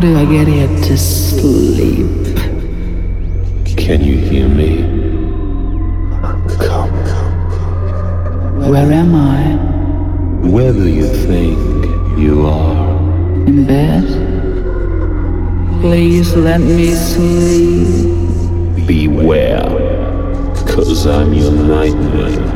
How do I get here to sleep? Can you hear me? Come. Where am I? Where do you think you are? In bed? Please let me sleep. Beware, cause I'm your nightmare.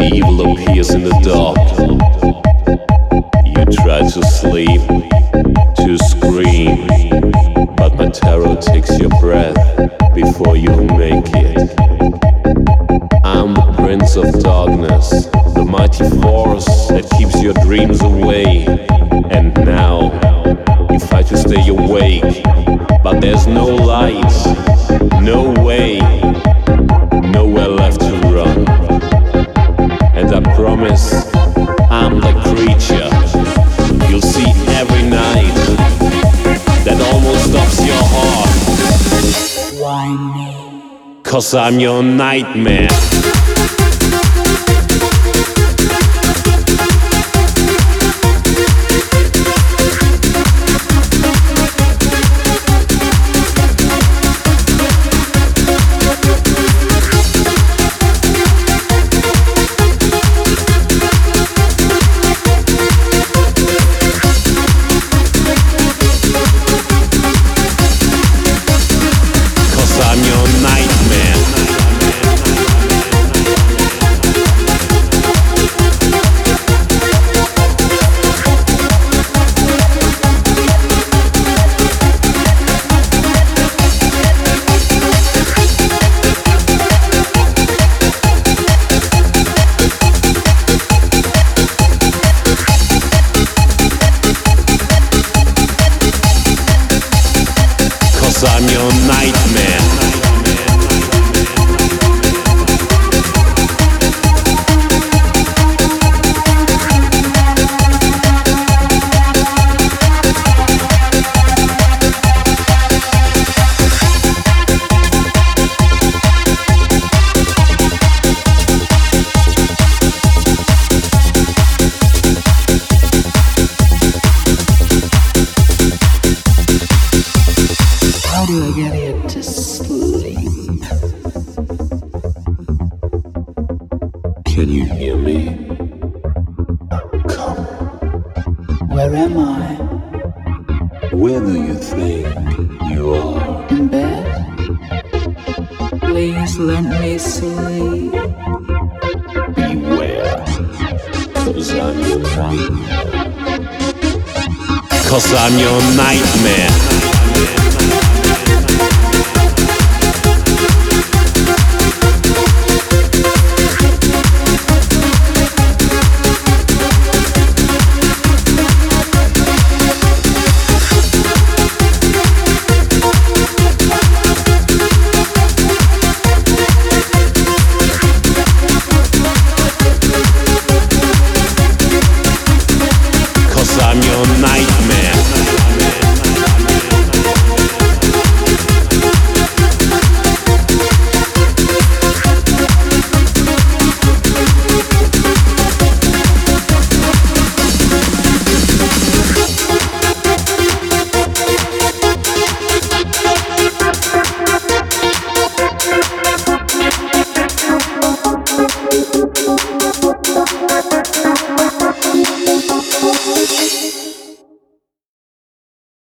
The evil appears in the dark. You try to sleep, to scream, but my terror takes your breath before you make it. I'm the prince of darkness, the mighty force that keeps your dreams away. And now you fight to stay awake, but there's no light, Cause I'm your nightmare. Hear me? Come. Where am I? Where do you think you are? In bed? Please let me sleep. Beware. Cause I'm your nightmare. Cause I'm your nightmare. Cause I'm your nightmare.